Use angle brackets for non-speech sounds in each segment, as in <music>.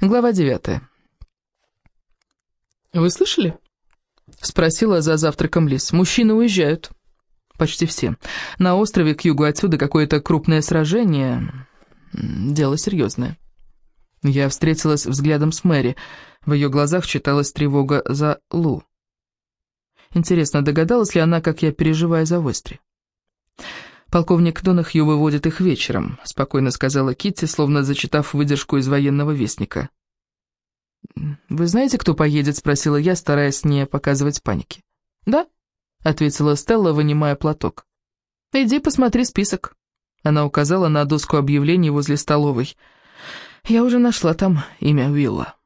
Глава девятая. «Вы слышали?» — спросила за завтраком Лис. «Мужчины уезжают. Почти все. На острове к югу отсюда какое-то крупное сражение. Дело серьезное». Я встретилась взглядом с Мэри. В ее глазах читалась тревога за Лу. Интересно, догадалась ли она, как я переживаю за Вестри? «Полковник Донахью выводит их вечером», — спокойно сказала Китти, словно зачитав выдержку из военного вестника. «Вы знаете, кто поедет?» — спросила я, стараясь не показывать паники. «Да», — ответила Стелла, вынимая платок. «Иди посмотри список». Она указала на доску объявлений возле столовой. «Я уже нашла там имя Уилла».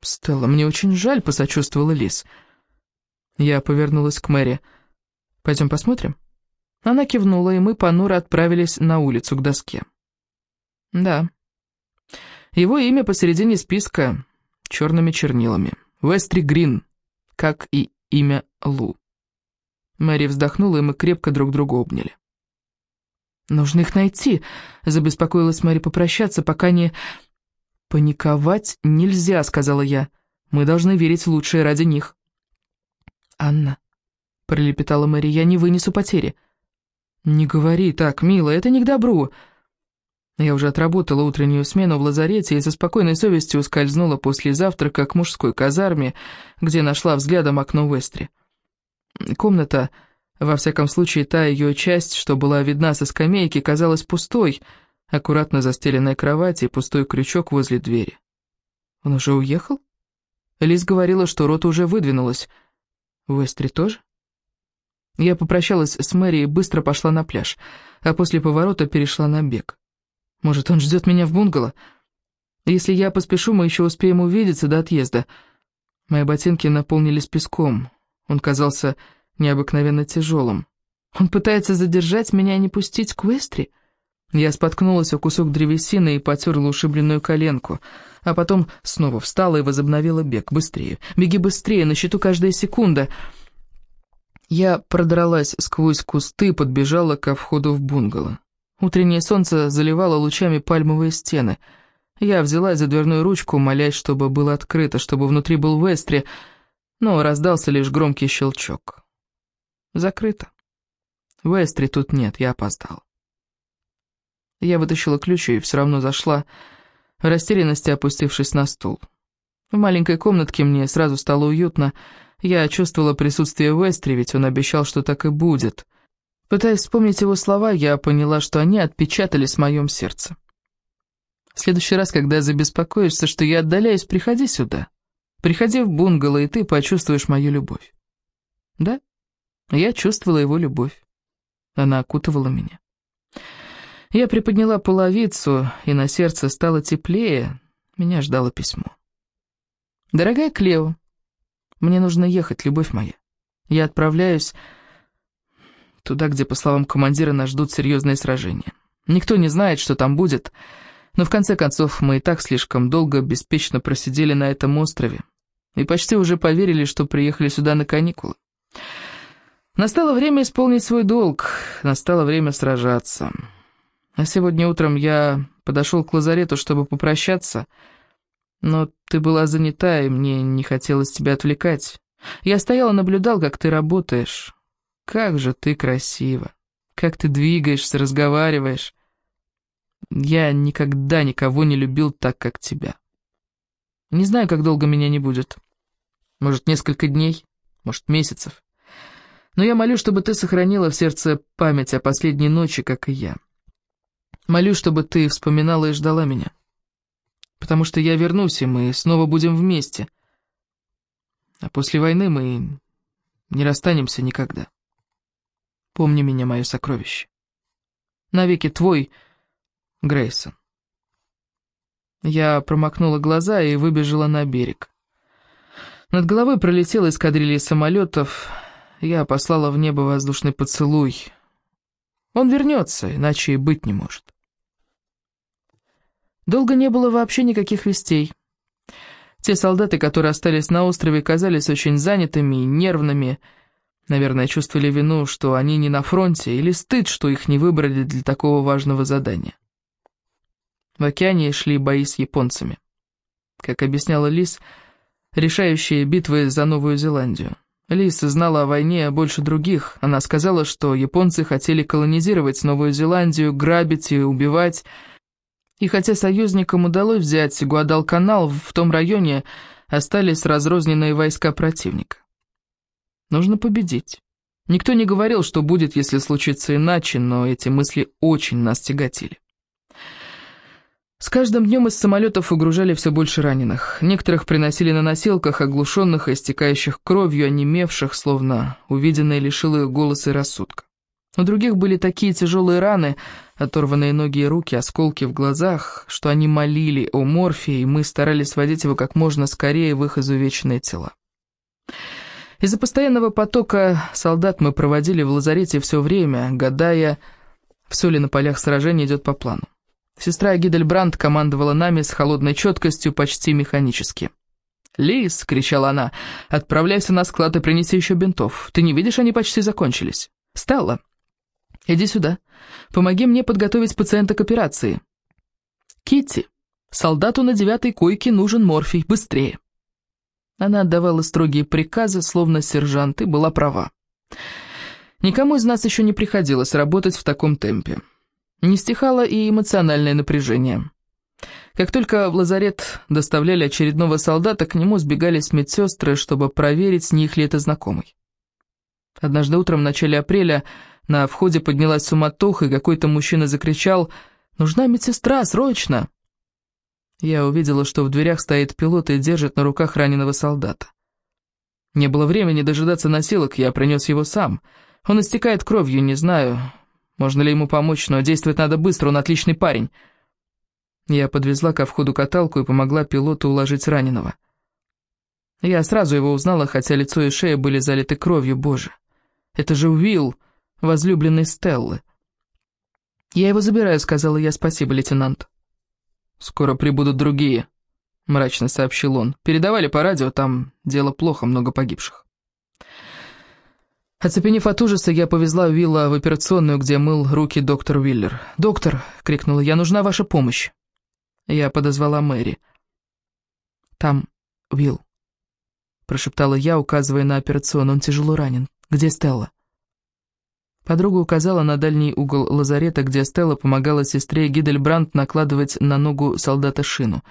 «Стелла, мне очень жаль», — посочувствовала Лис. Я повернулась к Мэри. «Пойдем посмотрим?» Она кивнула, и мы понуро отправились на улицу к доске. Да. Его имя посередине списка черными чернилами. Вестри Грин, как и имя Лу. Мэри вздохнула, и мы крепко друг друга обняли. «Нужно их найти», — забеспокоилась Мэри попрощаться, пока не... «Паниковать нельзя», — сказала я. «Мы должны верить в лучшее ради них». «Анна», — пролепетала Мэри, — «я не вынесу потери». «Не говори так, милая, это не к добру». Я уже отработала утреннюю смену в лазарете и со спокойной совестью скользнула после завтрака к мужской казарме, где нашла взглядом окно Вестри. Комната, во всяком случае та ее часть, что была видна со скамейки, казалась пустой, аккуратно застеленная кровать и пустой крючок возле двери. Он уже уехал? Лиз говорила, что рота уже выдвинулась. Вестри тоже? Я попрощалась с Мэри и быстро пошла на пляж, а после поворота перешла на бег. Может, он ждет меня в бунгало? Если я поспешу, мы еще успеем увидеться до отъезда. Мои ботинки наполнились песком. Он казался необыкновенно тяжелым. Он пытается задержать меня и не пустить к Вестри? Я споткнулась о кусок древесины и потерла ушибленную коленку, а потом снова встала и возобновила бег. Быстрее, беги быстрее, на счету каждая секунда — я продралась сквозь кусты, подбежала ко входу в бунгало. Утреннее солнце заливало лучами пальмовые стены. Я взялась за дверную ручку, молясь, чтобы было открыто, чтобы внутри был Вестри, но раздался лишь громкий щелчок. Закрыто. Вестри тут нет, я опоздал. Я вытащила ключ и все равно зашла, в растерянности опустившись на стул. В маленькой комнатке мне сразу стало уютно, я чувствовала присутствие Вестри, ведь он обещал, что так и будет. Пытаясь вспомнить его слова, я поняла, что они отпечатались в моем сердце. В следующий раз, когда забеспокоишься, что я отдаляюсь, приходи сюда. Приходи в бунгало, и ты почувствуешь мою любовь. Да, я чувствовала его любовь. Она окутывала меня. Я приподняла половицу, и на сердце стало теплее. Меня ждало письмо. «Дорогая Клео, мне нужно ехать, любовь моя. Я отправляюсь туда, где, по словам командира, нас ждут серьезные сражения. Никто не знает, что там будет, но в конце концов мы и так слишком долго беспечно просидели на этом острове и почти уже поверили, что приехали сюда на каникулы. Настало время исполнить свой долг, настало время сражаться. А сегодня утром я подошел к лазарету, чтобы попрощаться — но ты была занята, и мне не хотелось тебя отвлекать. Я стоял и наблюдал, как ты работаешь. Как же ты красива. Как ты двигаешься, разговариваешь. Я никогда никого не любил так, как тебя. Не знаю, как долго меня не будет. Может, несколько дней, может, месяцев. Но я молю, чтобы ты сохранила в сердце память о последней ночи, как и я. Молю, чтобы ты вспоминала и ждала меня потому что я вернусь, и мы снова будем вместе. А после войны мы не расстанемся никогда. Помни меня, мое сокровище. Навеки твой, Грейсон. Я промокнула глаза и выбежала на берег. Над головой пролетела эскадрилья самолетов. Я послала в небо воздушный поцелуй. Он вернется, иначе и быть не может. Долго не было вообще никаких вестей. Те солдаты, которые остались на острове, казались очень занятыми и нервными. Наверное, чувствовали вину, что они не на фронте, или стыд, что их не выбрали для такого важного задания. В океане шли бои с японцами. как объясняла Лис, решающие битвы за Новую Зеландию. Лис знала о войне больше других. Она сказала, что японцы хотели колонизировать Новую Зеландию, грабить и убивать. И хотя союзникам удалось взять Гуадалканал, в том районе остались разрозненные войска противника. Нужно победить. Никто не говорил, что будет, если случится иначе, но эти мысли очень нас тяготили. С каждым днем из самолетов выгружали все больше раненых. Некоторых приносили на носилках, оглушенных, истекающих кровью, онемевших, словно увиденное лишило их голоса и рассудка. У других были такие тяжелые раны, оторванные ноги и руки, осколки в глазах, что они молили о морфии, и мы старались сводить его как можно скорее в их изувеченные тела. Из-за постоянного потока солдат мы проводили в лазарете все время, гадая, все ли на полях сражения идет по плану. Сестра Гидельбранд командовала нами с холодной четкостью, почти механически. «Лис!» — кричала она. «Отправляйся на склад и принеси еще бинтов. Ты не видишь, они почти закончились. Стелла, иди сюда. Помоги мне подготовить пациента к операции». «Китти, солдату на девятой койке нужен морфий. Быстрее!» Она отдавала строгие приказы, словно сержант, и была права. Никому из нас еще не приходилось работать в таком темпе. Не стихало и эмоциональное напряжение. Как только в лазарет доставляли очередного солдата, к нему сбегались медсестры, чтобы проверить, не их ли это знакомый. Однажды утром в начале апреля на входе поднялась суматоха, и какой-то мужчина закричал «Нужна медсестра, срочно!». Я увидела, что в дверях стоит пилот и держит на руках раненого солдата. Не было времени дожидаться носилок, я принес его сам. Он истекает кровью, не знаю, можно ли ему помочь, но действовать надо быстро, он отличный парень. Я подвезла ко входу каталку и помогла пилоту уложить раненого. Я сразу его узнала, хотя лицо и шея были залиты кровью, боже. Это же Уилл, возлюбленный Стеллы. «Я его забираю», — сказала я, — «спасибо, лейтенант». «Скоро прибудут другие», — мрачно сообщил он. «Передавали по радио, там дело плохо, много погибших». Оцепенев от ужаса, я повезла Уилла в операционную, где мыл руки доктор Уиллер. «Доктор!» — крикнула я. «Нужна ваша помощь!» Я подозвала Мэри. «Там Уилл», — прошептала я, указывая на операционную. «Он тяжело ранен. Где Стелла?» Подруга указала на дальний угол лазарета, где Стелла помогала сестре Гидельбранд накладывать на ногу солдата шину.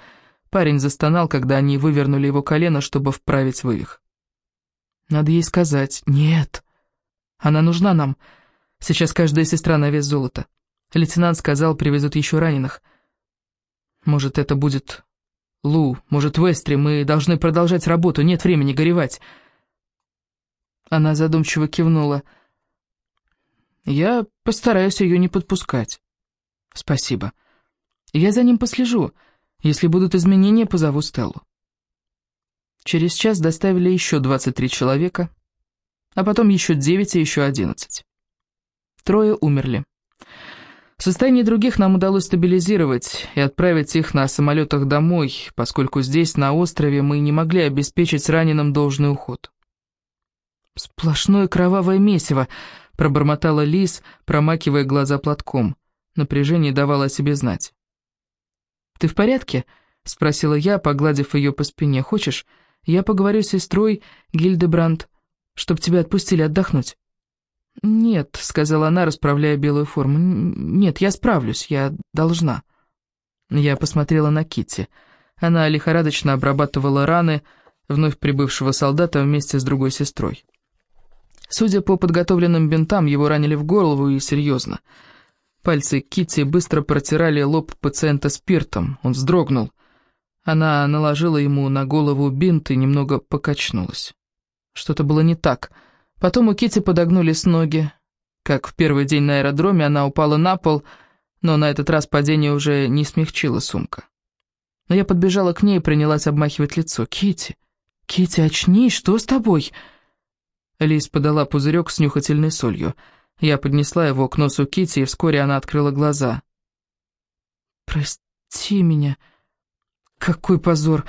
Парень застонал, когда они вывернули его колено, чтобы вправить вывих. «Надо ей сказать. Нет!» Она нужна нам. Сейчас каждая сестра на вес золота. Лейтенант сказал, привезут еще раненых. Может, это будет Лу, может, Вестри. Мы должны продолжать работу, нет времени горевать. Она задумчиво кивнула. Я постараюсь ее не подпускать. Спасибо. Я за ним послежу. Если будут изменения, позову Стеллу. Через час доставили еще 23 человека, а потом еще девять и еще одиннадцать. Трое умерли. Состояние других нам удалось стабилизировать и отправить их на самолетах домой, поскольку здесь, на острове, мы не могли обеспечить раненым должный уход. «Сплошное кровавое месиво», — пробормотала Лис, промакивая глаза платком. Напряжение давало о себе знать. «Ты в порядке?» — спросила я, погладив ее по спине. «Хочешь, я поговорю с сестрой Гильдебранд чтобы тебя отпустили отдохнуть». «Нет», — сказала она, расправляя белую форму. «Нет, я справлюсь, я должна». Я посмотрела на Китти. Она лихорадочно обрабатывала раны вновь прибывшего солдата вместе с другой сестрой. Судя по подготовленным бинтам, его ранили в голову и серьезно. Пальцы Китти быстро протирали лоб пациента спиртом. Он вздрогнул. Она наложила ему на голову бинт и немного покачнулась. Что-то было не так. Потом у Кити подогнулись ноги. Как в первый день на аэродроме она упала на пол, но на этот раз падение уже не смягчило сумка. Но я подбежала к ней и принялась обмахивать лицо. Кити, Кити, очнись, что с тобой?» Лиз подала пузырек с нюхательной солью. Я поднесла его к носу Кити, и вскоре она открыла глаза. «Прости меня. Какой позор!»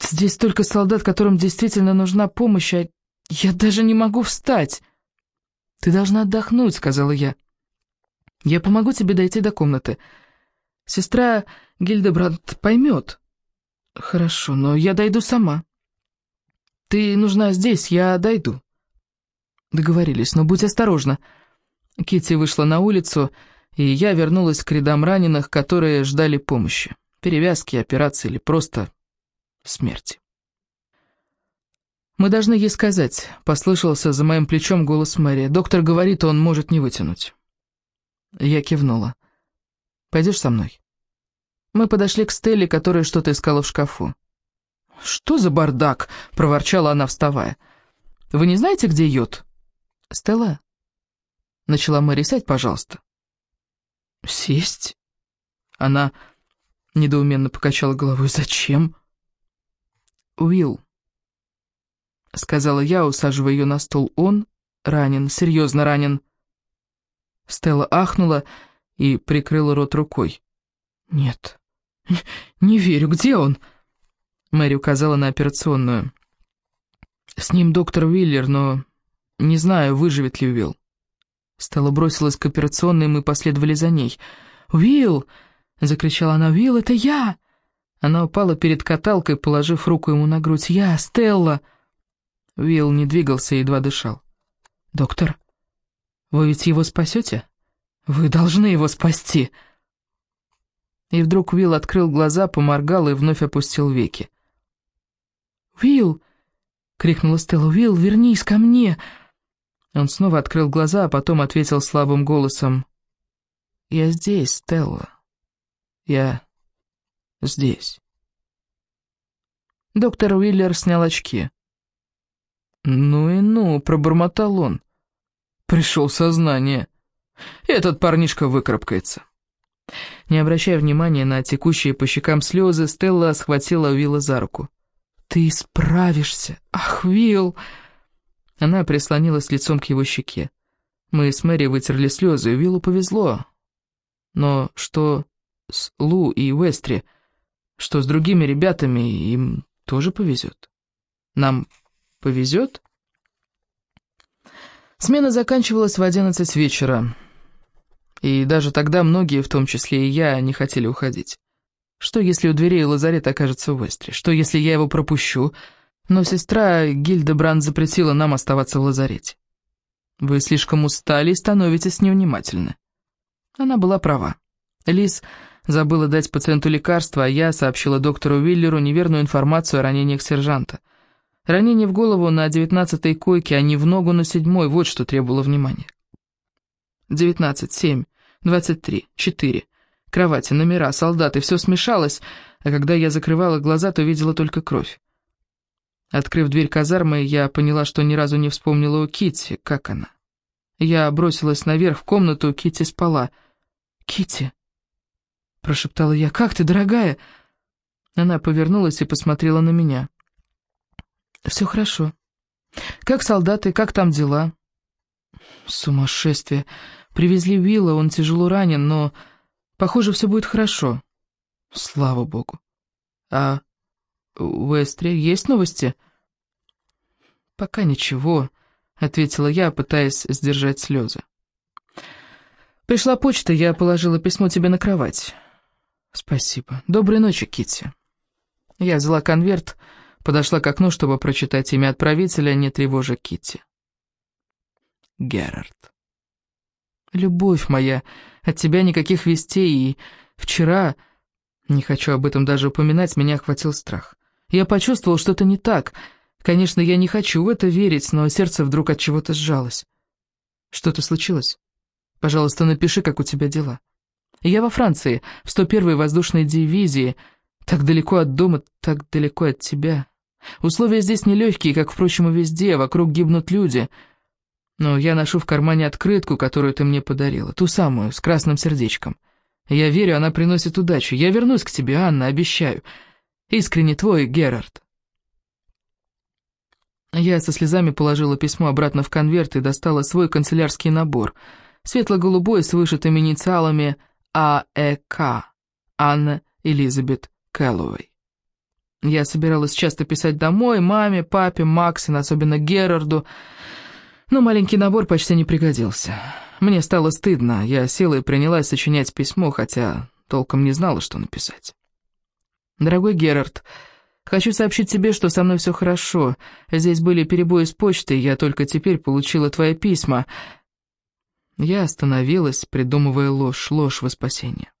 Здесь столько солдат, которым действительно нужна помощь, а я даже не могу встать. Ты должна отдохнуть, сказала я. Я помогу тебе дойти до комнаты. Сестра Гильдебранд поймет. Хорошо, но я дойду сама. Ты нужна здесь, я дойду. Договорились, но будь осторожна. Кити вышла на улицу, и я вернулась к рядам раненых, которые ждали помощи. Перевязки, операции или просто смерти. «Мы должны ей сказать», — послышался за моим плечом голос Мэри. «Доктор говорит, он может не вытянуть». Я кивнула. «Пойдешь со мной?» Мы подошли к Стелле, которая что-то искала в шкафу. «Что за бардак?» — проворчала она, вставая. «Вы не знаете, где йод?» «Стелла?» — начала Мэри. «Сядь, пожалуйста». «Сесть?» Она недоуменно покачала головой. «Зачем?» «Уилл», — сказала я, усаживая ее на стол. «Он ранен, серьезно ранен». Стелла ахнула и прикрыла рот рукой. «Нет, <laughs> не верю, где он?» Мэри указала на операционную. «С ним доктор Уиллер, но не знаю, выживет ли Уилл». Стелла бросилась к операционной, и мы последовали за ней. «Уилл!» — закричала она. «Уилл, это я!» Она упала перед каталкой, положив руку ему на грудь. «Я, Стелла!» Уилл не двигался и едва дышал. «Доктор, вы ведь его спасете? Вы должны его спасти!» И вдруг Уилл открыл глаза, поморгал и вновь опустил веки. «Уилл!» — крикнула Стелла. «Уилл, вернись ко мне!» Он снова открыл глаза, а потом ответил слабым голосом. «Я здесь, Стелла. Я здесь». Доктор Уиллер снял очки. «Ну и ну», — пробормотал он. «Пришел сознание. Этот парнишка выкарабкается». Не обращая внимания на текущие по щекам слезы, Стелла схватила Уилла за руку. «Ты справишься! Ах, Уилл!» Она прислонилась лицом к его щеке. Мы с Мэри вытерли слезы, Уиллу повезло. Но что с Лу и Вестри, что с другими ребятами, им тоже повезет. Нам Повезет? Смена заканчивалась в одиннадцать вечера. И даже тогда многие, в том числе и я, не хотели уходить. Что, если у дверей лазарет окажется Вестре? Что, если я его пропущу? Но сестра Гильда Бранд запретила нам оставаться в лазарете. Вы слишком устали и становитесь невнимательны. Она была права. Лиз забыла дать пациенту лекарство, а я сообщила доктору Уиллеру неверную информацию о ранениях сержанта. Ранение в голову на девятнадцатой койке, а не в ногу на седьмой, вот что требовало внимания. Девятнадцать, семь, двадцать три, четыре. Кровати, номера, солдаты, все смешалось, а когда я закрывала глаза, то видела только кровь. Открыв дверь казармы, я поняла, что ни разу не вспомнила о Китти, как она. Я бросилась наверх в комнату, Китти спала. Китти, прошептала я, как ты, дорогая? Она повернулась и посмотрела на меня. «Все хорошо. Как солдаты, как там дела?» «Сумасшествие. Привезли Вилла, он тяжело ранен, но, похоже, все будет хорошо. Слава богу. А у Эстри есть новости?» «Пока ничего», — ответила я, пытаясь сдержать слезы. «Пришла почта, я положила письмо тебе на кровать». «Спасибо. Доброй ночи, Китти. Я взяла конверт, — Подошла к окну, чтобы прочитать имя отправителя, не тревожа Кити. Герард. «Любовь моя, от тебя никаких вестей, и вчера, не хочу об этом даже упоминать, меня охватил страх. Я почувствовал, что это не так. Конечно, я не хочу в это верить, но сердце вдруг от чего-то сжалось. Что-то случилось? Пожалуйста, напиши, как у тебя дела. Я во Франции, в 101-й воздушной дивизии, так далеко от дома, так далеко от тебя. Условия здесь нелегкие, как, впрочем, и везде, вокруг гибнут люди. Но я ношу в кармане открытку, которую ты мне подарила, ту самую, с красным сердечком. Я верю, она приносит удачу. Я вернусь к тебе, Анна, обещаю. Искренне твой, Герард. Я со слезами положила письмо обратно в конверт и достала свой канцелярский набор. Светло-голубой с вышитыми инициалами АЭК. Анна Элизабет Кэллоуэй. Я собиралась часто писать домой, маме, папе, Максин, особенно Герарду, но маленький набор почти не пригодился. Мне стало стыдно, я села и принялась сочинять письмо, хотя толком не знала, что написать. «Дорогой Герард, хочу сообщить тебе, что со мной все хорошо. Здесь были перебои с почтой, я только теперь получила твои письма». Я остановилась, придумывая ложь, ложь во спасение.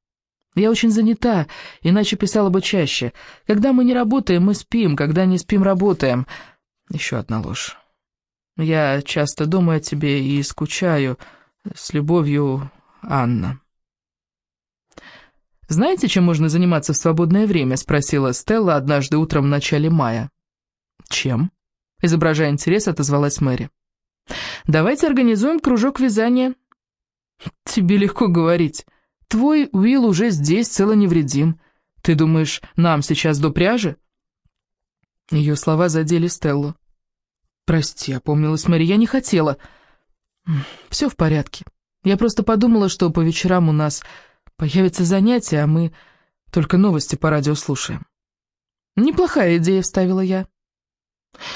Я очень занята, иначе писала бы чаще. Когда мы не работаем, мы спим, когда не спим, работаем. Еще одна ложь. Я часто думаю о тебе и скучаю. С любовью, Анна. «Знаете, чем можно заниматься в свободное время?» — спросила Стелла однажды утром в начале мая. «Чем?» — изображая интерес, отозвалась Мэри. «Давайте организуем кружок вязания». «Тебе легко говорить. Твой Уилл уже здесь, цело невредим. Ты думаешь, нам сейчас до пряжи?» Ее слова задели Стеллу. «Прости», — опомнилась Мэри, — «я не хотела». «Все в порядке. Я просто подумала, что по вечерам у нас появится занятие, а мы только новости по радио слушаем». «Неплохая идея», — вставила я.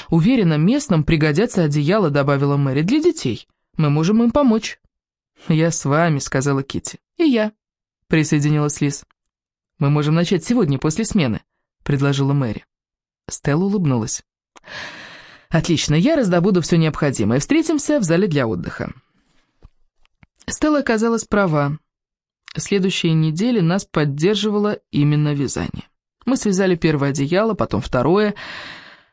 «Уверена, местным пригодятся одеяла», — добавила Мэри, — «для детей. Мы можем им помочь». «Я с вами», — сказала Кити. «И я», — присоединилась Лиз. «Мы можем начать сегодня, после смены», — предложила Мэри. Стелла улыбнулась. «Отлично, я раздобуду все необходимое. Встретимся в зале для отдыха». Стелла оказалась права. Следующие недели нас поддерживало именно вязание. Мы связали первое одеяло, потом второе.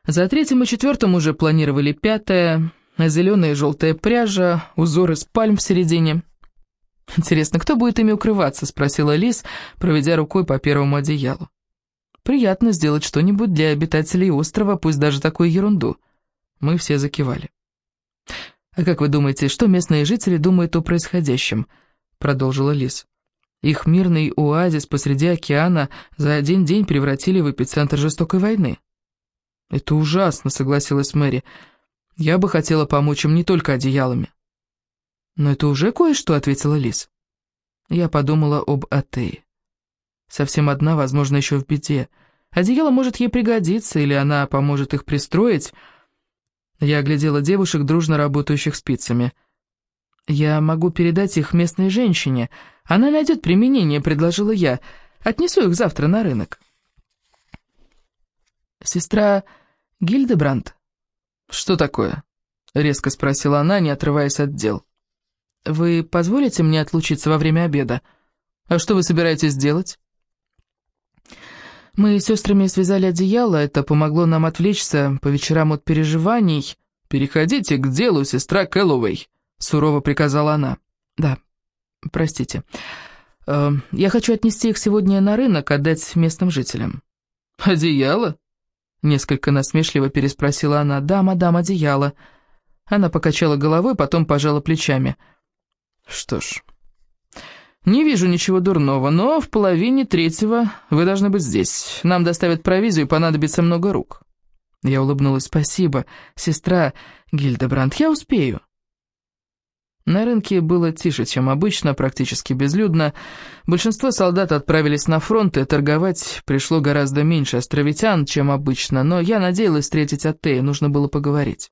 За третьим и четвертым уже планировали пятое. Зеленая и желтая пряжа, узор из пальм в середине. «Интересно, кто будет ими укрываться?» — спросила Лиз, проведя рукой по первому одеялу. «Приятно сделать что-нибудь для обитателей острова, пусть даже такую ерунду». Мы все закивали. «А как вы думаете, что местные жители думают о происходящем?» — продолжила Лиз. «Их мирный оазис посреди океана за один день превратили в эпицентр жестокой войны». «Это ужасно», — согласилась Мэри. «Я бы хотела помочь им не только одеялами». «Но это уже кое-что», — ответила Лиз. Я подумала об Атее. Совсем одна, возможно, еще в беде. Одеяло может ей пригодиться, или она поможет их пристроить, я оглядела девушек, дружно работающих спицами. «Я могу передать их местной женщине. Она найдет применение», — предложила я. «Отнесу их завтра на рынок». «Сестра Гильдебранд?» «Что такое?» — резко спросила она, не отрываясь от дел. «Вы позволите мне отлучиться во время обеда? А что вы собираетесь делать?» Мы с сестрами связали одеяло, это помогло нам отвлечься по вечерам от переживаний. «Переходите к делу, сестра Кэллоуэй», — сурово приказала она. «Да, простите. Э, я хочу отнести их сегодня на рынок, отдать местным жителям». «Одеяло?» — несколько насмешливо переспросила она. «Да, мадам, одеяло». Она покачала головой, потом пожала плечами. «Что ж...» «Не вижу ничего дурного, но в половине третьего вы должны быть здесь. Нам доставят провизию понадобится много рук». Я улыбнулась. «Спасибо, сестра Гильдебранд, я успею». На рынке было тише, чем обычно, практически безлюдно. Большинство солдат отправились на фронт, и торговать пришло гораздо меньше островитян, чем обычно, но я надеялась встретить Аттею, нужно было поговорить.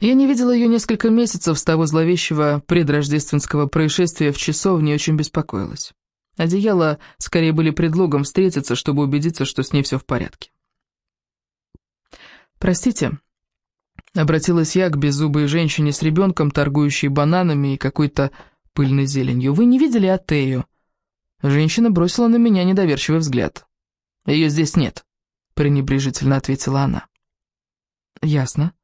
Я не видела ее несколько месяцев с того зловещего предрождественского происшествия в часовне и очень беспокоилась. Одеяла скорее были предлогом встретиться, чтобы убедиться, что с ней все в порядке. «Простите», — обратилась я к беззубой женщине с ребенком, торгующей бананами и какой-то пыльной зеленью. «Вы не видели Атею?» Женщина бросила на меня недоверчивый взгляд. «Ее здесь нет», — пренебрежительно ответила она. «Ясно», —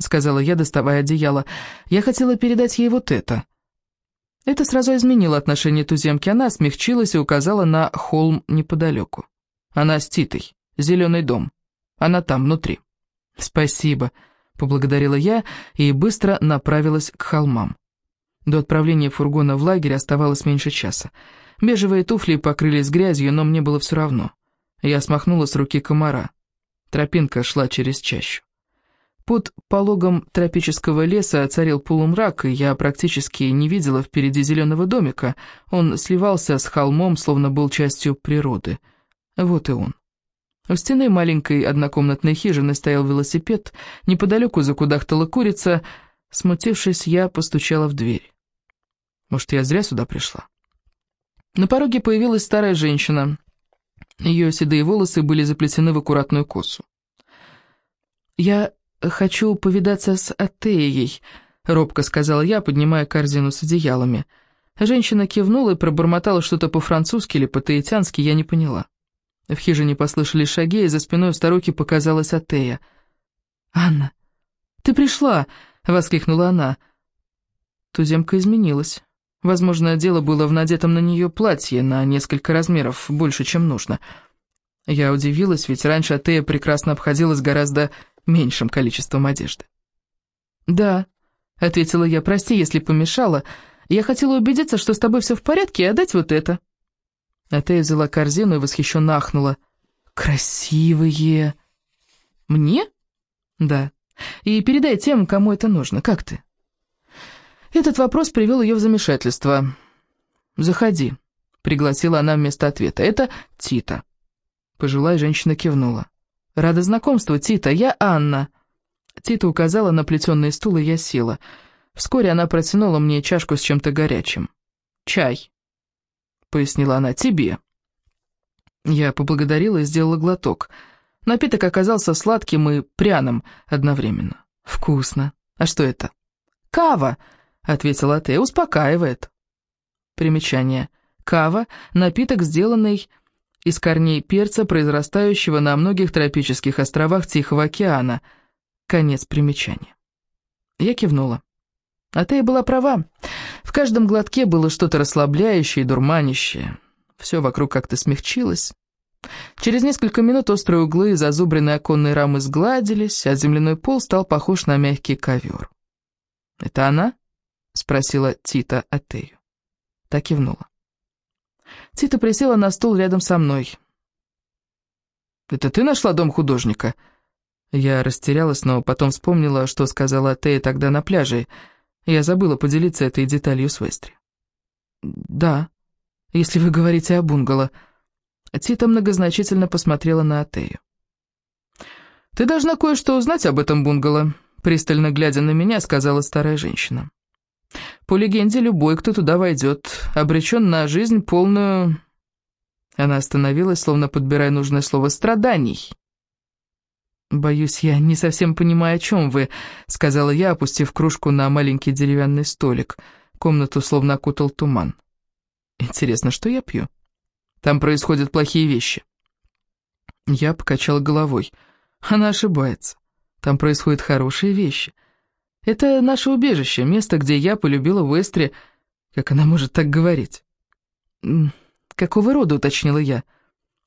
сказала я, доставая одеяло. «Я хотела передать ей вот это». Это сразу изменило отношение туземки. Она смягчилась и указала на холм неподалеку. Она с Титой, зеленый дом. Она там, внутри. «Спасибо», — поблагодарила я и быстро направилась к холмам. До отправления фургона в лагерь оставалось меньше часа. Бежевые туфли покрылись грязью, но мне было все равно. Я смахнула с руки комара. Тропинка шла через чащу. Под пологом тропического леса царил полумрак, и я практически не видела впереди зеленого домика. Он сливался с холмом, словно был частью природы. Вот и он. У стены маленькой однокомнатной хижины стоял велосипед, неподалеку закудахтала курица. Смутившись, я постучала в дверь. Может, я зря сюда пришла? На пороге появилась старая женщина. Ее седые волосы были заплетены в аккуратную косу. «Я хочу повидаться с Атеей», — робко сказала я, поднимая корзину с одеялами. Женщина кивнула и пробормотала что-то по-французски или по-таитянски, я не поняла. В хижине послышались шаги, и за спиной у старухи показалась Атея. «Анна, ты пришла!» — воскликнула она. Туземка изменилась. Возможно, дело было в надетом на нее платье на несколько размеров, больше, чем нужно. Я удивилась, ведь раньше Атея прекрасно обходилась гораздо меньшим количеством одежды. «Да», — ответила я, — «прости, если помешала. Я хотела убедиться, что с тобой все в порядке, и отдать вот это». Атея взяла корзину и восхищенно ахнула. «Красивые!» «Мне?» «Да. И передай тем, кому это нужно. Как ты?» Этот вопрос привел ее в замешательство. «Заходи», — пригласила она вместо ответа. «Это Тита». Пожилая женщина кивнула. «Рада знакомству, Тита. Я Анна». Тита указала на плетеный стул, и я села. Вскоре она протянула мне чашку с чем-то горячим. «Чай», — пояснила она, — «тебе». Я поблагодарила и сделала глоток. Напиток оказался сладким и пряным одновременно. «Вкусно. А что это?» «Кава», — ответила Тея, — «успокаивает». Примечание. Кава — напиток, сделанный из корней перца, произрастающего на многих тропических островах Тихого океана. Конец примечания. Я кивнула. А Тея была права. В каждом глотке было что-то расслабляющее и дурманящее. Все вокруг как-то смягчилось. Через несколько минут острые углы и зазубренные оконные рамы сгладились, а земляной пол стал похож на мягкий ковер. «Это она?» — спросила Тита Атею. Так кивнула. Тита присела на стул рядом со мной. «Это ты нашла дом художника?» Я растерялась, но потом вспомнила, что сказала Атея тогда на пляже. Я забыла поделиться этой деталью с Вестри. «Да, если вы говорите о бунгало». Тита многозначительно посмотрела на Атею. «Ты должна кое-что узнать об этом бунгало», — пристально глядя на меня, сказала старая женщина. По легенде, любой, кто туда войдет, обречен на жизнь полную... Она остановилась, словно подбирая нужное слово «страданий». «Боюсь, я не совсем понимаю, о чем вы», — сказала я, опустив кружку на маленький деревянный столик. Комнату словно окутал туман. «Интересно, что я пью? Там происходят плохие вещи». Я покачала головой. Она ошибается. Там происходят хорошие вещи. Это наше убежище, место, где я полюбила Уэстри. Как она может так говорить? «Какого рода?» — уточнила я.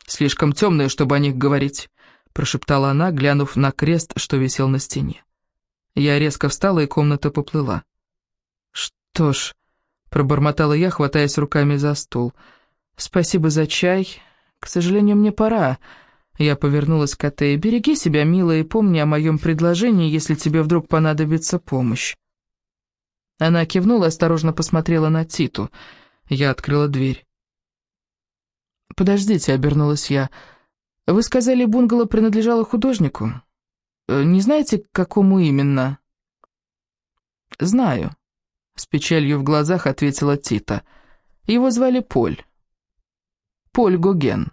«Слишком темные, чтобы о них говорить», — прошептала она, глянув на крест, что висел на стене. Я резко встала, и комната поплыла. «Что ж», — пробормотала я, хватаясь руками за стул, — «спасибо за чай. К сожалению, мне пора». Я повернулась к Ате. «Береги себя, милая, и помни о моем предложении, если тебе вдруг понадобится помощь». Она кивнула и осторожно посмотрела на Титу. Я открыла дверь. «Подождите», — обернулась я. «Вы сказали, бунгало принадлежало художнику? Э, не знаете, к какому именно?» «Знаю», — с печалью в глазах ответила Тита. «Его звали Поль. Поль Гоген».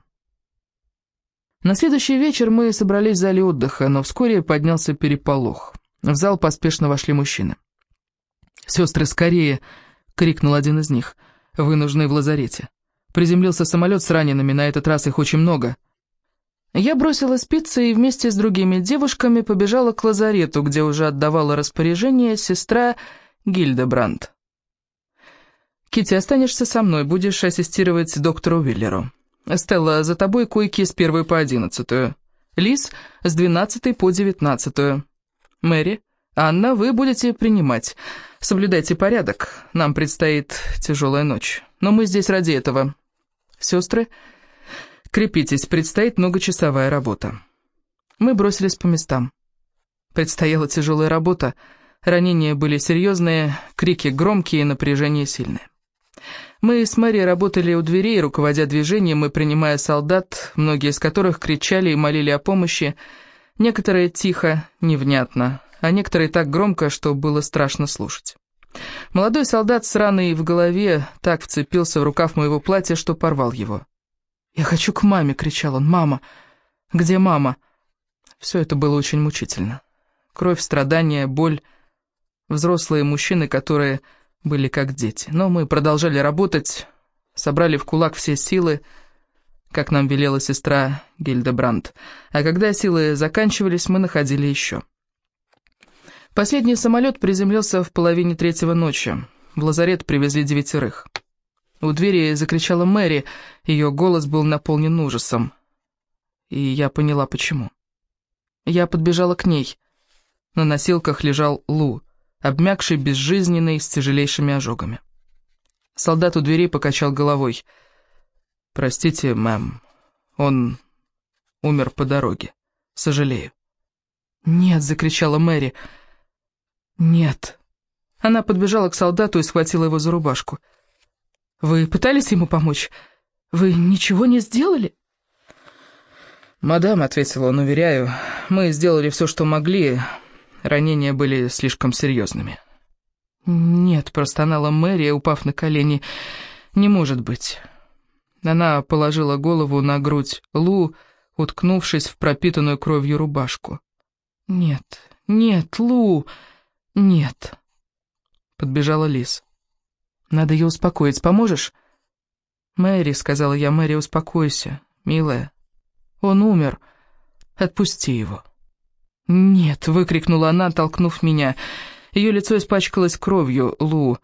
На следующий вечер мы собрались в зале отдыха, но вскоре поднялся переполох. В зал поспешно вошли мужчины. «Сестры, скорее!» — крикнул один из них. «Вы нужны в лазарете. Приземлился самолет с ранеными, на этот раз их очень много». Я бросила спицы и вместе с другими девушками побежала к лазарету, где уже отдавала распоряжение сестра Гильдебранд. «Китти, останешься со мной, будешь ассистировать доктору Виллеру». Стелла, за тобой койки с первой по одиннадцатую. Лис с двенадцатой по девятнадцатую. Мэри, Анна, вы будете принимать. Соблюдайте порядок, нам предстоит тяжелая ночь. Но мы здесь ради этого. Сестры, крепитесь, предстоит многочасовая работа. Мы бросились по местам. Предстояла тяжелая работа, ранения были серьезные, крики громкие, напряжение сильное. Мы с Мэри работали у дверей, руководя движением и принимая солдат, многие из которых кричали и молили о помощи, некоторые тихо, невнятно, а некоторые так громко, что было страшно слушать. Молодой солдат с раной в голове так вцепился в рукав моего платья, что порвал его. «Я хочу к маме!» — кричал он. «Мама! Где мама?» Все это было очень мучительно. Кровь, страдания, боль. Взрослые мужчины, которые были как дети. Но мы продолжали работать, собрали в кулак все силы, как нам велела сестра Гильдебранд. А когда силы заканчивались, мы находили еще. Последний самолет приземлился в половине третьего ночи. В лазарет привезли девятерых. У двери закричала Мэри, ее голос был наполнен ужасом. И я поняла, почему. Я подбежала к ней. На носилках лежал Лу, обмякший, безжизненный, с тяжелейшими ожогами. Солдат у двери покачал головой. «Простите, мэм, он умер по дороге. Сожалею». «Нет!» — закричала Мэри. «Нет!» Она подбежала к солдату и схватила его за рубашку. «Вы пытались ему помочь? Вы ничего не сделали?» «Мадам», — ответил он, — «уверяю, мы сделали все, что могли. Ранения были слишком серьезными». «Нет», — простонала Мэри, упав на колени, — «не может быть». Она положила голову на грудь Лу, уткнувшись в пропитанную кровью рубашку. «Нет, нет, Лу, нет». Подбежала Лис. «Надо ее успокоить, поможешь?» «Мэри», — сказала я, — «Мэри, успокойся, милая». Он умер. Отпусти его». «Нет!» — выкрикнула она, толкнув меня. Ее лицо испачкалось кровью, Лу.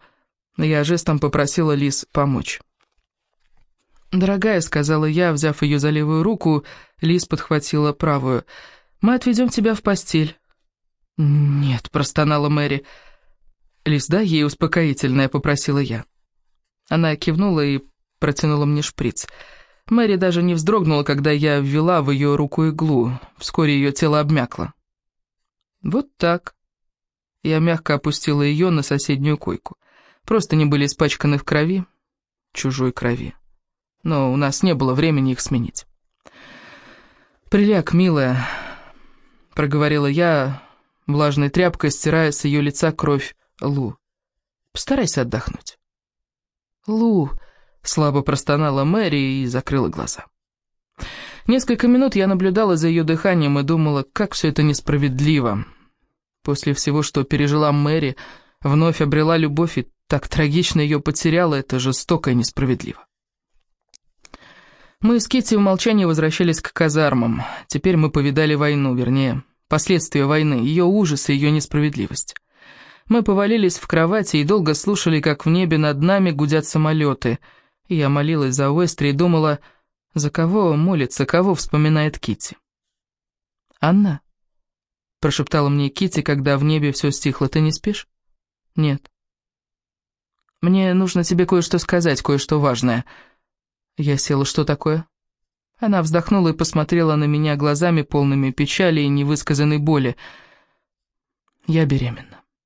Я жестом попросила Лис помочь. «Дорогая», — сказала я, взяв ее за левую руку, Лис подхватила правую. «Мы отведем тебя в постель». «Нет», — простонала Мэри. «Лис, дай ей успокоительное», — попросила я. Она кивнула и протянула мне. «Шприц». Мэри даже не вздрогнула, когда я ввела в ее руку иглу. Вскоре ее тело обмякло. Вот так. Я мягко опустила ее на соседнюю койку. Просто не были испачканы в крови, чужой крови. Но у нас не было времени их сменить. «Приляг, милая», — проговорила я, влажной тряпкой стирая с ее лица кровь Лу. «Постарайся отдохнуть». «Лу», Слабо простонала Мэри и закрыла глаза. Несколько минут я наблюдала за ее дыханием и думала, как все это несправедливо. После всего, что пережила Мэри, вновь обрела любовь и так трагично ее потеряла, это жестоко и несправедливо. Мы с Китти в молчании возвращались к казармам. Теперь мы повидали войну, вернее, последствия войны, ее ужас и ее несправедливость. Мы повалились в кровати и долго слушали, как в небе над нами гудят самолеты — я молилась за Уэстри и думала, за кого молится, кого вспоминает Кити. «Анна?» — прошептала мне Кити, когда в небе все стихло. «Ты не спишь?» «Нет». «Мне нужно тебе кое-что сказать, кое-что важное». Я села. «Что такое?» Она вздохнула и посмотрела на меня глазами, полными печали и невысказанной боли. «Я беременна».